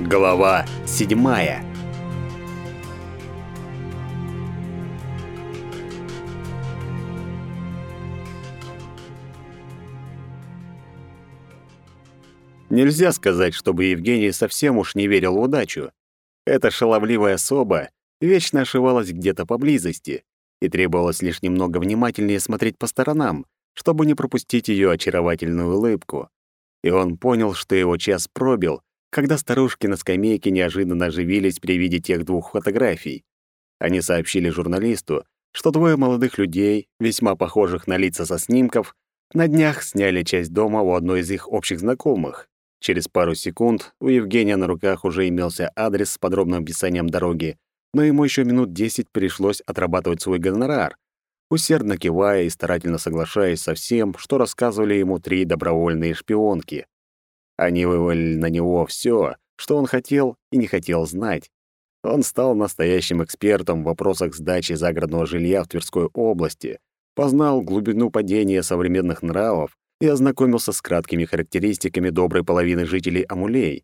Глава седьмая. Нельзя сказать, чтобы Евгений совсем уж не верил в удачу. Эта шаловливая особа вечно ошивалась где-то поблизости, и требовалось лишь немного внимательнее смотреть по сторонам, чтобы не пропустить ее очаровательную улыбку. И он понял, что его час пробил, когда старушки на скамейке неожиданно оживились при виде тех двух фотографий. Они сообщили журналисту, что двое молодых людей, весьма похожих на лица со снимков, на днях сняли часть дома у одной из их общих знакомых. Через пару секунд у Евгения на руках уже имелся адрес с подробным описанием дороги, но ему еще минут десять пришлось отрабатывать свой гонорар, усердно кивая и старательно соглашаясь со всем, что рассказывали ему три добровольные шпионки. Они вывалили на него все, что он хотел и не хотел знать. Он стал настоящим экспертом в вопросах сдачи загородного жилья в Тверской области, познал глубину падения современных нравов и ознакомился с краткими характеристиками доброй половины жителей Амулей.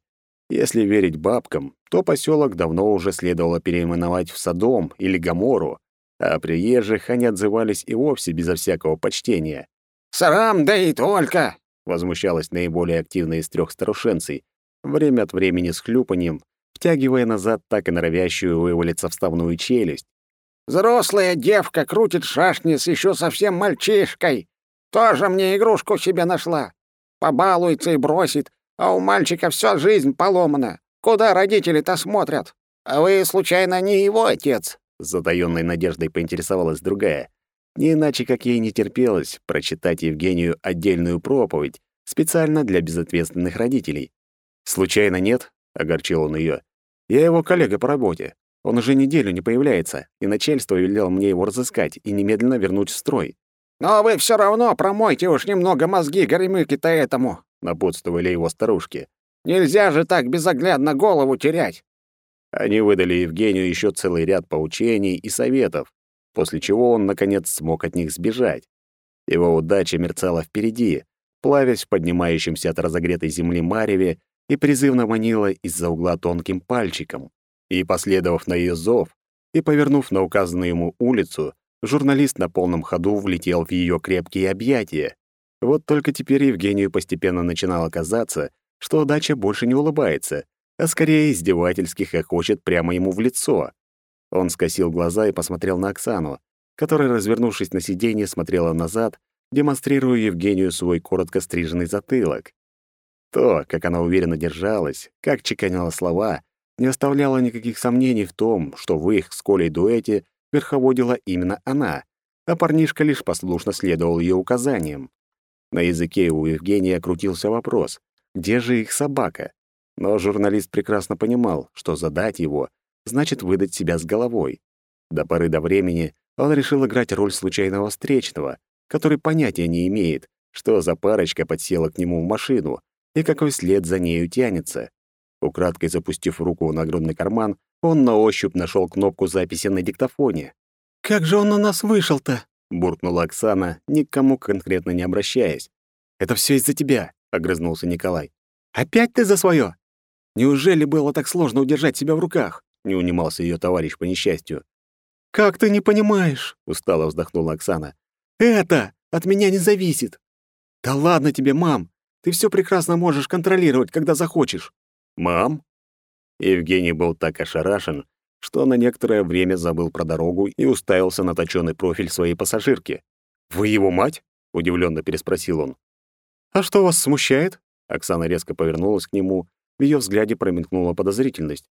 Если верить бабкам, то поселок давно уже следовало переименовать в Содом или Гамору, а приезжих они отзывались и вовсе безо всякого почтения. «Сарам, да и только!» Возмущалась наиболее активная из трех старушенцей, время от времени с хлюпаньем, втягивая назад так и норовящую вывалиться вставную челюсть. «Взрослая девка крутит шашни с еще совсем мальчишкой. Тоже мне игрушку себе нашла. Побалуется и бросит, а у мальчика вся жизнь поломана. Куда родители-то смотрят? А вы, случайно, не его отец?» С затаённой надеждой поинтересовалась другая. Не иначе, как ей не терпелось прочитать Евгению отдельную проповедь специально для безответственных родителей. «Случайно нет?» — огорчил он ее. «Я его коллега по работе. Он уже неделю не появляется, и начальство велело мне его разыскать и немедленно вернуть в строй». «Но вы все равно промойте уж немного мозги горемыки-то этому», — напутствовали его старушки. «Нельзя же так безоглядно голову терять». Они выдали Евгению еще целый ряд поучений и советов, после чего он, наконец, смог от них сбежать. Его удача мерцала впереди, плавясь в поднимающемся от разогретой земли мареве и призывно манила из-за угла тонким пальчиком. И, последовав на ее зов, и повернув на указанную ему улицу, журналист на полном ходу влетел в ее крепкие объятия. Вот только теперь Евгению постепенно начинало казаться, что удача больше не улыбается, а скорее издевательски хохочет прямо ему в лицо. Он скосил глаза и посмотрел на Оксану, которая, развернувшись на сиденье, смотрела назад, демонстрируя Евгению свой коротко стриженный затылок. То, как она уверенно держалась, как чеканила слова, не оставляло никаких сомнений в том, что в их с Колей дуэте верховодила именно она, а парнишка лишь послушно следовал ее указаниям. На языке у Евгения крутился вопрос, где же их собака? Но журналист прекрасно понимал, что задать его значит выдать себя с головой. До поры до времени он решил играть роль случайного встречного, который понятия не имеет, что за парочка подсела к нему в машину и какой след за нею тянется. Украдкой запустив руку в нагрудный карман, он на ощупь нашел кнопку записи на диктофоне. «Как же он на нас вышел-то?» — буркнула Оксана, никому конкретно не обращаясь. «Это все из-за тебя», — огрызнулся Николай. «Опять ты за свое? Неужели было так сложно удержать себя в руках? Не унимался ее товарищ по несчастью. Как ты не понимаешь? устало вздохнула Оксана. Это от меня не зависит. Да ладно тебе, мам. Ты все прекрасно можешь контролировать, когда захочешь. Мам? Евгений был так ошарашен, что на некоторое время забыл про дорогу и уставился на точёный профиль своей пассажирки. «Вы его мать?» — удивленно переспросил он. «А что вас смущает?» Оксана резко повернулась к нему, в её взгляде промелькнула подозрительность.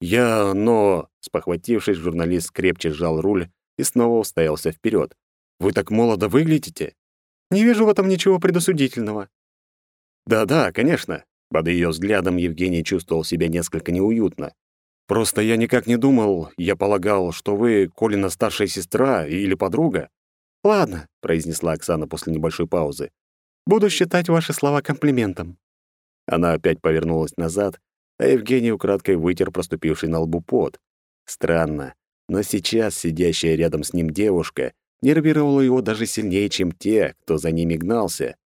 «Я... но...» — спохватившись, журналист крепче сжал руль и снова уставился вперед. «Вы так молодо выглядите?» «Не вижу в этом ничего предосудительного». «Да-да, конечно». Под ее взглядом Евгений чувствовал себя несколько неуютно. «Просто я никак не думал, я полагал, что вы Колина старшая сестра или подруга». «Ладно», — произнесла Оксана после небольшой паузы. «Буду считать ваши слова комплиментом». Она опять повернулась назад а Евгений украдкой вытер проступивший на лбу пот. Странно, но сейчас сидящая рядом с ним девушка нервировала его даже сильнее, чем те, кто за ними гнался.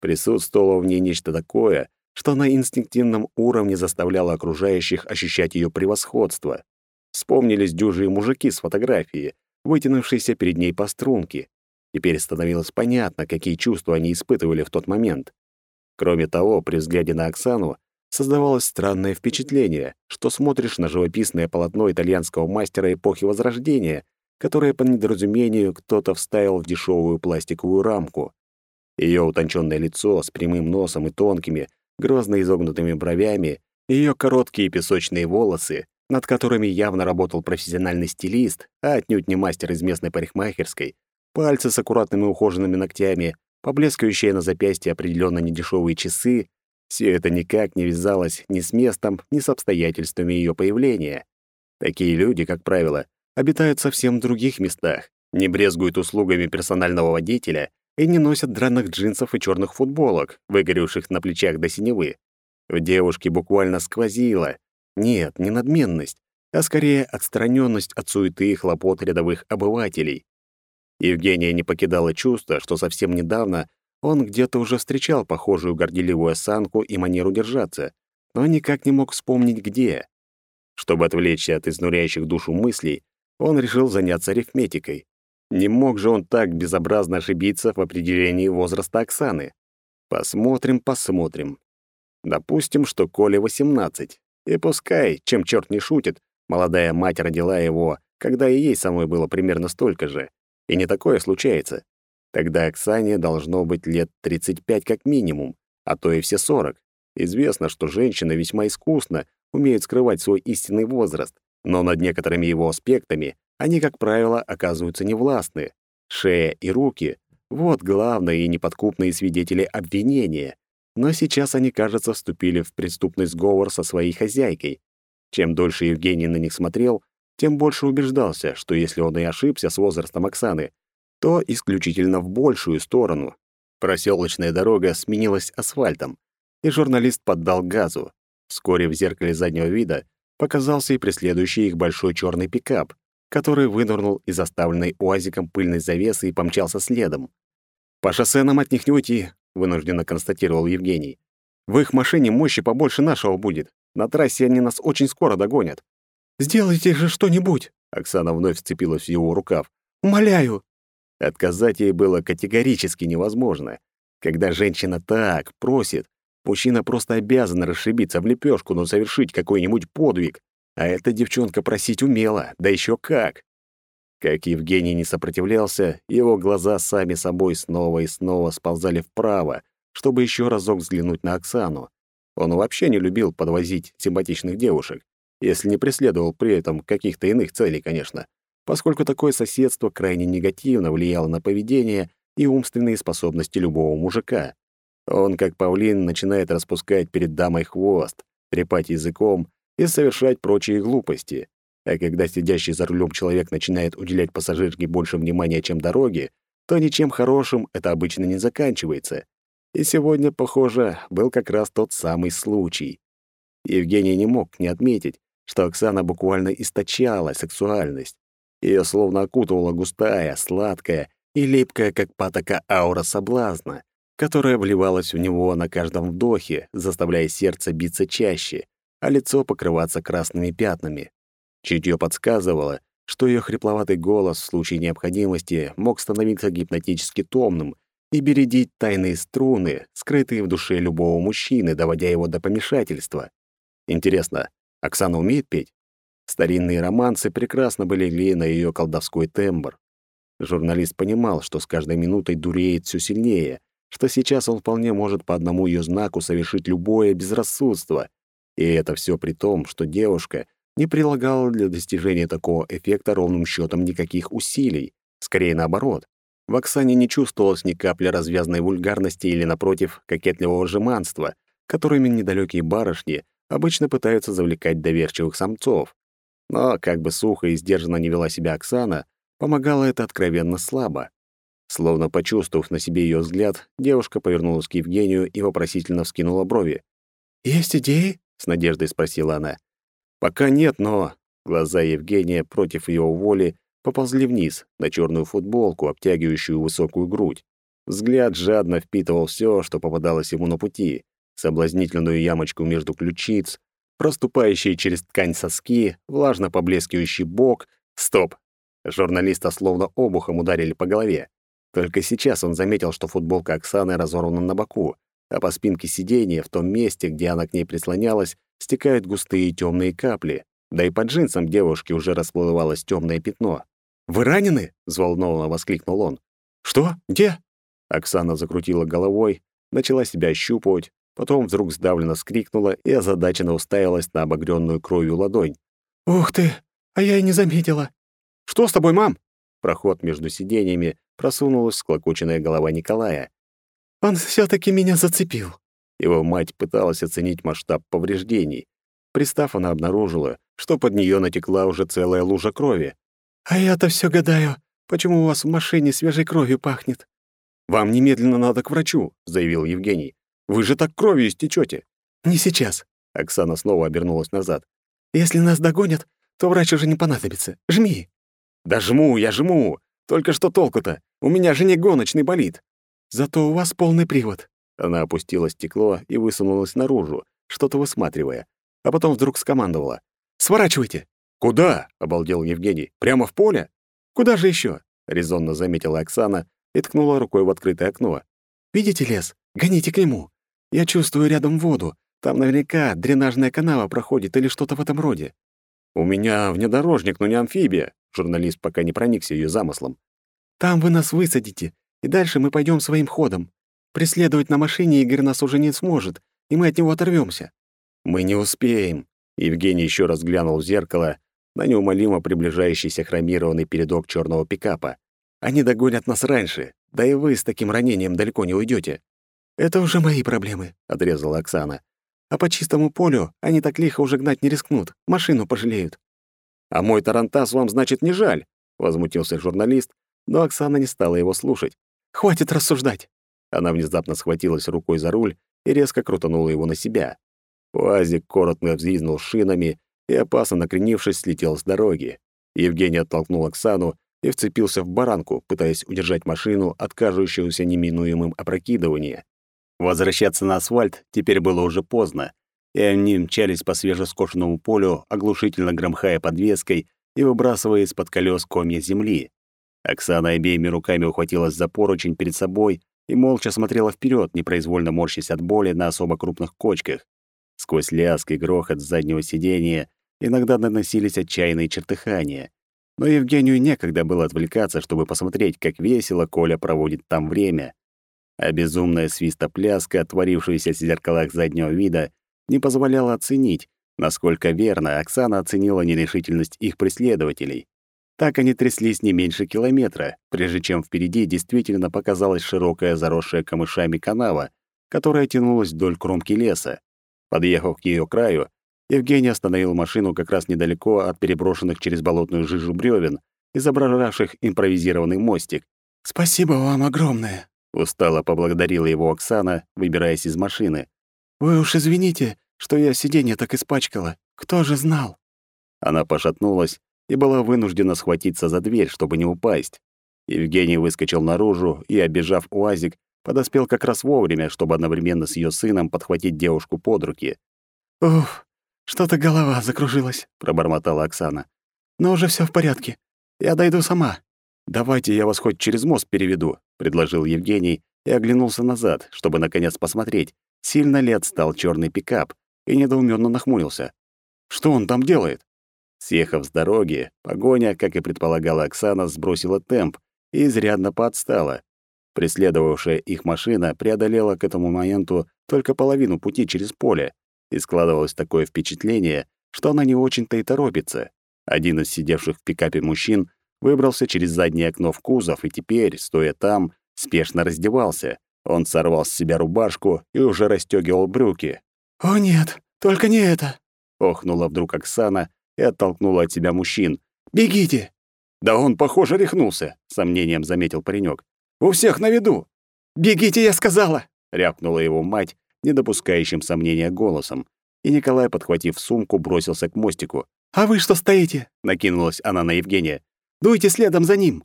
Присутствовало в ней нечто такое, что на инстинктивном уровне заставляла окружающих ощущать ее превосходство. Вспомнились дюжие мужики с фотографии, вытянувшиеся перед ней по струнке. Теперь становилось понятно, какие чувства они испытывали в тот момент. Кроме того, при взгляде на Оксану создавалось странное впечатление, что смотришь на живописное полотно итальянского мастера эпохи Возрождения, которое по недоразумению кто-то вставил в дешевую пластиковую рамку. Ее утонченное лицо с прямым носом и тонкими, грозно изогнутыми бровями, ее короткие песочные волосы, над которыми явно работал профессиональный стилист, а отнюдь не мастер из местной парикмахерской, пальцы с аккуратными ухоженными ногтями, поблескивающие на запястье определенно недешевые часы — все это никак не вязалось ни с местом, ни с обстоятельствами ее появления. Такие люди, как правило, обитают совсем в других местах, не брезгуют услугами персонального водителя и не носят драных джинсов и черных футболок, выгоревших на плечах до синевы. В девушке буквально сквозило. Нет, не надменность, а скорее отстраненность от суеты и хлопот рядовых обывателей. Евгения не покидала чувство, что совсем недавно он где-то уже встречал похожую горделивую осанку и манеру держаться, но никак не мог вспомнить, где. Чтобы отвлечься от изнуряющих душу мыслей, он решил заняться арифметикой. Не мог же он так безобразно ошибиться в определении возраста Оксаны. Посмотрим, посмотрим. Допустим, что Коле 18. И пускай, чем черт не шутит, молодая мать родила его, когда и ей самой было примерно столько же. И не такое случается. Тогда Оксане должно быть лет 35 как минимум, а то и все 40. Известно, что женщины весьма искусно умеют скрывать свой истинный возраст, но над некоторыми его аспектами они, как правило, оказываются невластны. Шея и руки — вот главные и неподкупные свидетели обвинения. Но сейчас они, кажется, вступили в преступный сговор со своей хозяйкой. Чем дольше Евгений на них смотрел, тем больше убеждался, что если он и ошибся с возрастом Оксаны, то исключительно в большую сторону. Проселочная дорога сменилась асфальтом, и журналист поддал газу. Вскоре в зеркале заднего вида показался и преследующий их большой черный пикап, который вынырнул из оставленной уазиком пыльной завесы и помчался следом. «По шоссе нам от них не уйти», — вынужденно констатировал Евгений. «В их машине мощи побольше нашего будет. На трассе они нас очень скоро догонят». «Сделайте же что-нибудь!» Оксана вновь вцепилась в его рукав. «Умоляю!» Отказать ей было категорически невозможно. Когда женщина так просит, мужчина просто обязан расшибиться в лепешку, но совершить какой-нибудь подвиг. А эта девчонка просить умела, да еще как. Как Евгений не сопротивлялся, его глаза сами собой снова и снова сползали вправо, чтобы еще разок взглянуть на Оксану. Он вообще не любил подвозить симпатичных девушек, если не преследовал при этом каких-то иных целей, конечно поскольку такое соседство крайне негативно влияло на поведение и умственные способности любого мужика. Он, как павлин, начинает распускать перед дамой хвост, трепать языком и совершать прочие глупости. А когда сидящий за рулем человек начинает уделять пассажирке больше внимания, чем дороге, то ничем хорошим это обычно не заканчивается. И сегодня, похоже, был как раз тот самый случай. Евгений не мог не отметить, что Оксана буквально источала сексуальность. Ее словно окутывала густая, сладкая и липкая, как патока аура соблазна, которая вливалась в него на каждом вдохе, заставляя сердце биться чаще, а лицо покрываться красными пятнами. Чутье подсказывало, что ее хрипловатый голос в случае необходимости мог становиться гипнотически томным и бередить тайные струны, скрытые в душе любого мужчины, доводя его до помешательства. Интересно, Оксана умеет петь? Старинные романсы прекрасно были ли на ее колдовской тембр. Журналист понимал, что с каждой минутой дуреет все сильнее, что сейчас он вполне может по одному ее знаку совершить любое безрассудство. И это все при том, что девушка не прилагала для достижения такого эффекта ровным счетом никаких усилий. Скорее наоборот. В Оксане не чувствовалось ни капли развязной вульгарности или, напротив, кокетливого жеманства, которыми недалекие барышни обычно пытаются завлекать доверчивых самцов. Но, как бы сухо и сдержанно не вела себя Оксана, помогало это откровенно слабо. Словно почувствовав на себе ее взгляд, девушка повернулась к Евгению и вопросительно вскинула брови. «Есть идеи?» — с надеждой спросила она. «Пока нет, но...» Глаза Евгения против его воли поползли вниз, на черную футболку, обтягивающую высокую грудь. Взгляд жадно впитывал все, что попадалось ему на пути. соблазнительную ямочку между ключиц, проступающие через ткань соски, влажно поблескивающий бок. Стоп! Журналиста словно обухом ударили по голове. Только сейчас он заметил, что футболка Оксаны разорвана на боку, а по спинке сиденья, в том месте, где она к ней прислонялась, стекают густые темные капли. Да и под джинсом девушки уже расплывалось темное пятно. «Вы ранены?» — взволнованно воскликнул он. «Что? Где?» Оксана закрутила головой, начала себя ощупывать, потом вдруг сдавленно вскрикнула и озадаченно уставилась на обогрённую кровью ладонь. «Ух ты! А я и не заметила! Что с тобой, мам?» проход между сиденьями просунулась склокоченная голова Николая. «Он все таки меня зацепил». Его мать пыталась оценить масштаб повреждений. Пристав, она обнаружила, что под нее натекла уже целая лужа крови. «А я-то все гадаю, почему у вас в машине свежей кровью пахнет?» «Вам немедленно надо к врачу», — заявил Евгений. «Вы же так кровью истечете». «Не сейчас», — Оксана снова обернулась назад. «Если нас догонят, то врач уже не понадобится. Жми». «Да жму, я жму. Только что толку-то? У меня же не гоночный болид». «Зато у вас полный привод». Она опустила стекло и высунулась наружу, что-то высматривая, а потом вдруг скомандовала. «Сворачивайте!» «Куда?» — обалдел Евгений. «Прямо в поле?» «Куда же еще? резонно заметила Оксана и ткнула рукой в открытое окно. «Видите лес? Гоните к нему. Я чувствую рядом воду. Там наверняка дренажная канава проходит или что-то в этом роде». «У меня внедорожник, но не амфибия», Журналист пока не проникся ее замыслом. «Там вы нас высадите, и дальше мы пойдем своим ходом. Преследовать на машине Игорь нас уже не сможет, и мы от него оторвемся. «Мы не успеем», — Евгений еще раз глянул в зеркало на неумолимо приближающийся хромированный передок черного пикапа. «Они догонят нас раньше, да и вы с таким ранением далеко не уйдете. «Это уже мои проблемы», — отрезала Оксана. «А по чистому полю они так лихо уже гнать не рискнут, машину пожалеют». «А мой тарантас вам, значит, не жаль?» — возмутился журналист, но Оксана не стала его слушать. «Хватит рассуждать!» Она внезапно схватилась рукой за руль и резко крутанула его на себя. Уазик коротко взвизнул шинами и, опасно накренившись, слетел с дороги. Евгений оттолкнул Оксану и вцепился в баранку, пытаясь удержать машину от кажущегося неминуемым опрокидывания. Возвращаться на асфальт теперь было уже поздно, и они мчались по свежескошенному полю, оглушительно громхая подвеской и выбрасывая из-под колес комья земли. Оксана обеими руками ухватилась за поручень перед собой и молча смотрела вперед, непроизвольно морщась от боли на особо крупных кочках. Сквозь лязг и грохот с заднего сидения иногда доносились отчаянные чертыхания. Но Евгению некогда было отвлекаться, чтобы посмотреть, как весело Коля проводит там время. А безумная свистопляска, творившаяся в зеркалах заднего вида, не позволяло оценить, насколько верно Оксана оценила нерешительность их преследователей. Так они тряслись не меньше километра, прежде чем впереди действительно показалась широкая заросшая камышами канава, которая тянулась вдоль кромки леса. Подъехав к ее краю, Евгений остановил машину как раз недалеко от переброшенных через болотную жижу бревен, изображавших импровизированный мостик. «Спасибо вам огромное», — устало поблагодарила его Оксана, выбираясь из машины. «Вы уж извините, что я сиденье так испачкала. Кто же знал?» Она пошатнулась и была вынуждена схватиться за дверь, чтобы не упасть. Евгений выскочил наружу и, обежав УАЗик, подоспел как раз вовремя, чтобы одновременно с ее сыном подхватить девушку под руки. «Уф, что-то голова закружилась», — пробормотала Оксана. «Но уже все в порядке. Я дойду сама». «Давайте я вас хоть через мост переведу», — предложил Евгений и оглянулся назад, чтобы наконец посмотреть, Сильно ли отстал черный пикап и недоуменно нахмурился. Что он там делает? Съехав с дороги, погоня, как и предполагала Оксана, сбросила темп и изрядно поотстала. Преследовавшая их машина преодолела к этому моменту только половину пути через поле, и складывалось такое впечатление, что она не очень-то и торопится. Один из сидевших в пикапе мужчин выбрался через заднее окно в кузов и теперь, стоя там, спешно раздевался. Он сорвал с себя рубашку и уже расстёгивал брюки. «О нет, только не это!» — охнула вдруг Оксана и оттолкнула от себя мужчин. «Бегите!» «Да он, похоже, рехнулся», — сомнением заметил паренек. «У всех на виду!» «Бегите, я сказала!» — рявкнула его мать, не допускающим сомнения голосом. И Николай, подхватив сумку, бросился к мостику. «А вы что стоите?» — накинулась она на Евгения. «Дуйте следом за ним!»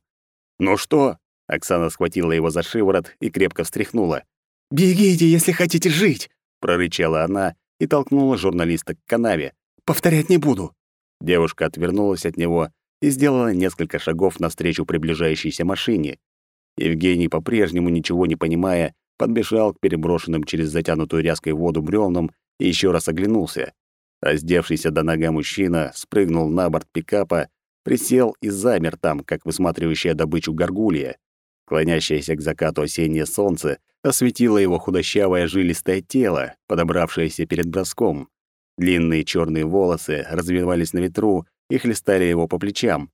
«Ну что?» Оксана схватила его за шиворот и крепко встряхнула. «Бегите, если хотите жить!» — прорычала она и толкнула журналиста к канаве. «Повторять не буду!» Девушка отвернулась от него и сделала несколько шагов навстречу приближающейся машине. Евгений, по-прежнему ничего не понимая, подбежал к переброшенным через затянутую ряской воду бревнам и еще раз оглянулся. Раздевшийся до нога мужчина спрыгнул на борт пикапа, присел и замер там, как высматривающая добычу горгулья. Клонящееся к закату осеннее солнце осветило его худощавое жилистое тело, подобравшееся перед броском. Длинные черные волосы развивались на ветру и хлестали его по плечам.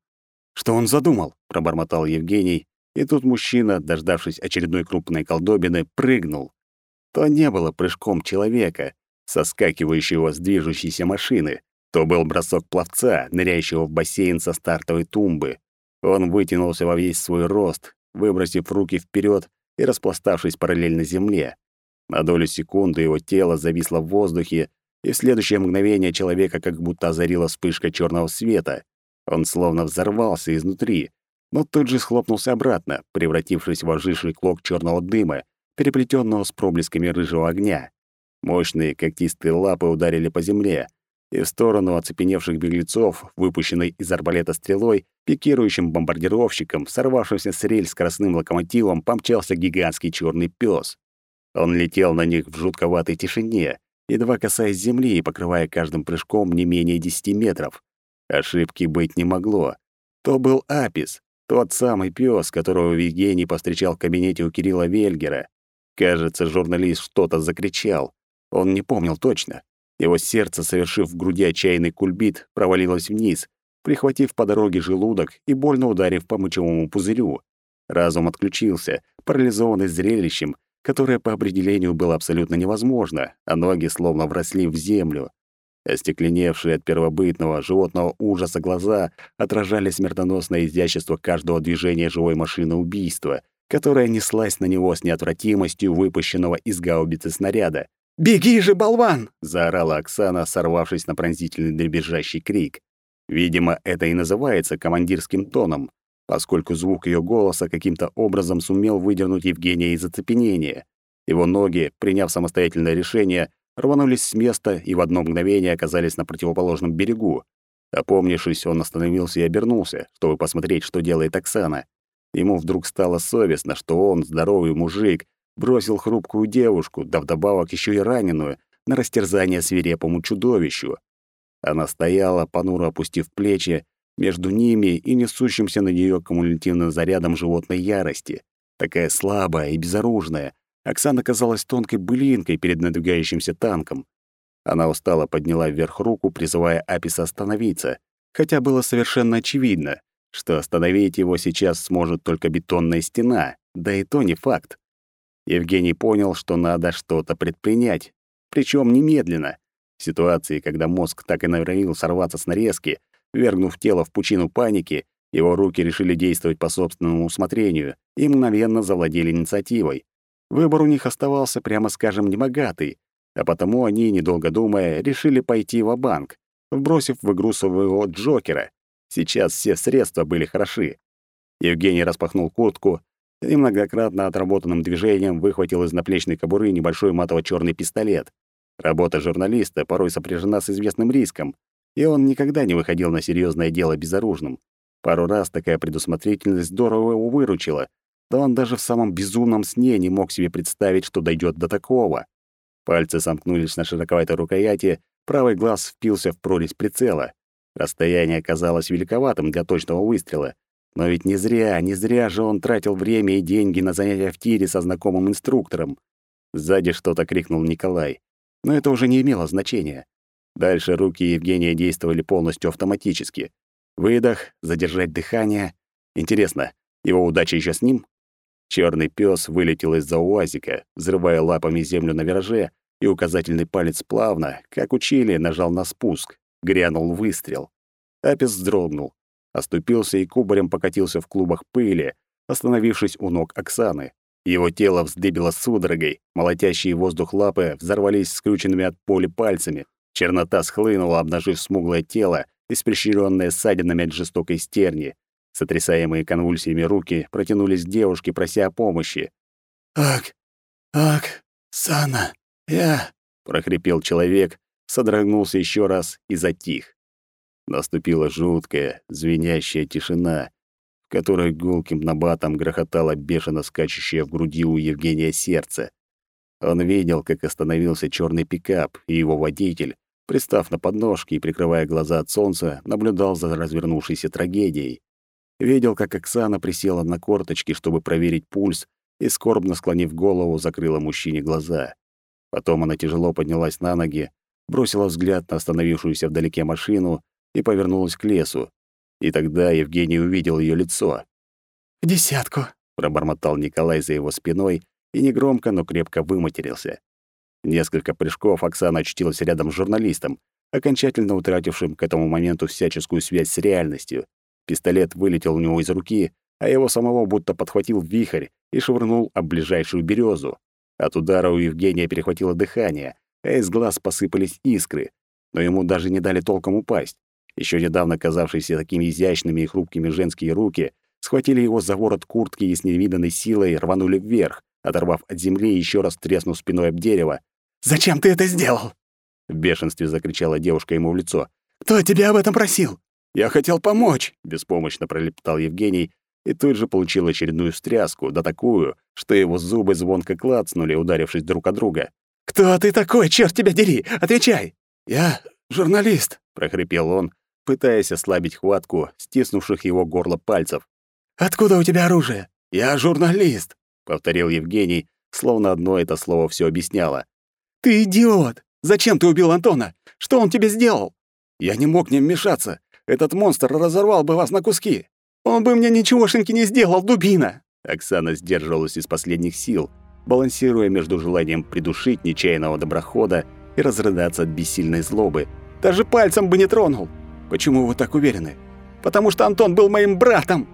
«Что он задумал?» — пробормотал Евгений, и тут мужчина, дождавшись очередной крупной колдобины, прыгнул. То не было прыжком человека, соскакивающего с движущейся машины. То был бросок пловца, ныряющего в бассейн со стартовой тумбы. Он вытянулся во весь свой рост, выбросив руки вперед и распластавшись параллельно земле. На долю секунды его тело зависло в воздухе, и в следующее мгновение человека как будто озарила вспышка черного света. Он словно взорвался изнутри, но тут же схлопнулся обратно, превратившись в оживший клок черного дыма, переплетенного с проблесками рыжего огня. Мощные когтистые лапы ударили по земле, и в сторону оцепеневших беглецов, выпущенной из арбалета стрелой, пикирующим бомбардировщиком, сорвавшимся с рельс скоростным локомотивом, помчался гигантский черный пес. Он летел на них в жутковатой тишине, едва касаясь земли и покрывая каждым прыжком не менее десяти метров. Ошибки быть не могло. То был Апис, тот самый пес, которого Евгений повстречал в кабинете у Кирилла Вельгера. Кажется, журналист что-то закричал. Он не помнил точно. Его сердце, совершив в груди отчаянный кульбит, провалилось вниз, прихватив по дороге желудок и больно ударив по мочевому пузырю. Разум отключился, парализованный зрелищем, которое по определению было абсолютно невозможно, а ноги словно вросли в землю. Остекленевшие от первобытного животного ужаса глаза отражали смертоносное изящество каждого движения живой машины убийства, которая неслась на него с неотвратимостью выпущенного из гаубицы снаряда. «Беги же, болван!» — заорала Оксана, сорвавшись на пронзительный дребезжащий крик. Видимо, это и называется командирским тоном, поскольку звук ее голоса каким-то образом сумел выдернуть Евгения из оцепенения. Его ноги, приняв самостоятельное решение, рванулись с места и в одно мгновение оказались на противоположном берегу. Опомнившись, он остановился и обернулся, чтобы посмотреть, что делает Оксана. Ему вдруг стало совестно, что он, здоровый мужик, бросил хрупкую девушку, да вдобавок еще и раненую, на растерзание свирепому чудовищу. Она стояла, понуро опустив плечи, между ними и несущимся на нее кумулятивным зарядом животной ярости. Такая слабая и безоружная, Оксана казалась тонкой былинкой перед надвигающимся танком. Она устало подняла вверх руку, призывая Аписа остановиться, хотя было совершенно очевидно, что остановить его сейчас сможет только бетонная стена, да и то не факт. Евгений понял, что надо что-то предпринять, причем немедленно. В ситуации, когда мозг так и норовил сорваться с нарезки, вергнув тело в пучину паники, его руки решили действовать по собственному усмотрению и мгновенно завладели инициативой. Выбор у них оставался, прямо скажем, небогатый, а потому они, недолго думая, решили пойти в банк вбросив в игру своего Джокера. Сейчас все средства были хороши. Евгений распахнул куртку и многократно отработанным движением выхватил из наплечной кобуры небольшой матово черный пистолет. Работа журналиста порой сопряжена с известным риском, и он никогда не выходил на серьезное дело безоружным. Пару раз такая предусмотрительность здорово его выручила, да он даже в самом безумном сне не мог себе представить, что дойдет до такого. Пальцы сомкнулись на широковатой рукояти, правый глаз впился в прорезь прицела. Расстояние казалось великоватым для точного выстрела. Но ведь не зря, не зря же он тратил время и деньги на занятия в тире со знакомым инструктором. Сзади что-то крикнул Николай. Но это уже не имело значения. Дальше руки Евгения действовали полностью автоматически. Выдох, задержать дыхание. Интересно, его удача еще с ним? Черный пес вылетел из-за уазика, взрывая лапами землю на вираже, и указательный палец плавно, как учили, нажал на спуск. Грянул выстрел. Апис вздрогнул, оступился и кубарем покатился в клубах пыли, остановившись у ног Оксаны. Его тело вздыбило судорогой, молотящие воздух лапы взорвались скрюченными от поли пальцами. Чернота схлынула, обнажив смуглое тело, испещрённое ссадинами от жестокой стерни. Сотрясаемые конвульсиями руки протянулись к девушке, прося о помощи. «Ак, ак, Сана, я...» прохрипел человек, содрогнулся еще раз и затих. Наступила жуткая, звенящая тишина, в которой гулким набатом грохотало бешено скачущее в груди у Евгения сердце. Он видел, как остановился черный пикап, и его водитель, пристав на подножки и прикрывая глаза от солнца, наблюдал за развернувшейся трагедией. Видел, как Оксана присела на корточки, чтобы проверить пульс, и, скорбно склонив голову, закрыла мужчине глаза. Потом она тяжело поднялась на ноги, бросила взгляд на остановившуюся вдалеке машину и повернулась к лесу. И тогда Евгений увидел ее лицо. «В десятку», — пробормотал Николай за его спиной и негромко, но крепко выматерился. Несколько прыжков Оксана очутилась рядом с журналистом, окончательно утратившим к этому моменту всяческую связь с реальностью. Пистолет вылетел у него из руки, а его самого будто подхватил вихрь и швырнул об ближайшую березу. От удара у Евгения перехватило дыхание, а из глаз посыпались искры, но ему даже не дали толком упасть. Еще недавно казавшиеся такими изящными и хрупкими женские руки схватили его за ворот куртки и с невиданной силой рванули вверх, оторвав от земли и еще раз треснув спиной об дерево. «Зачем ты это сделал?» В бешенстве закричала девушка ему в лицо. «Кто тебя об этом просил?» «Я хотел помочь», — беспомощно пролепетал Евгений, и тут же получил очередную встряску, да такую, что его зубы звонко клацнули, ударившись друг о друга. «Кто ты такой, черт тебя дери? Отвечай!» «Я журналист», — прохрипел он, пытаясь ослабить хватку стиснувших его горло пальцев. «Откуда у тебя оружие?» «Я журналист», — повторил Евгений, словно одно это слово все объясняло. «Ты идиот! Зачем ты убил Антона? Что он тебе сделал?» «Я не мог не вмешаться. Этот монстр разорвал бы вас на куски». «Он бы мне ничегошеньки не сделал, дубина!» Оксана сдерживалась из последних сил, балансируя между желанием придушить нечаянного доброхода и разрыдаться от бессильной злобы. «Даже пальцем бы не тронул!» «Почему вы так уверены?» «Потому что Антон был моим братом!»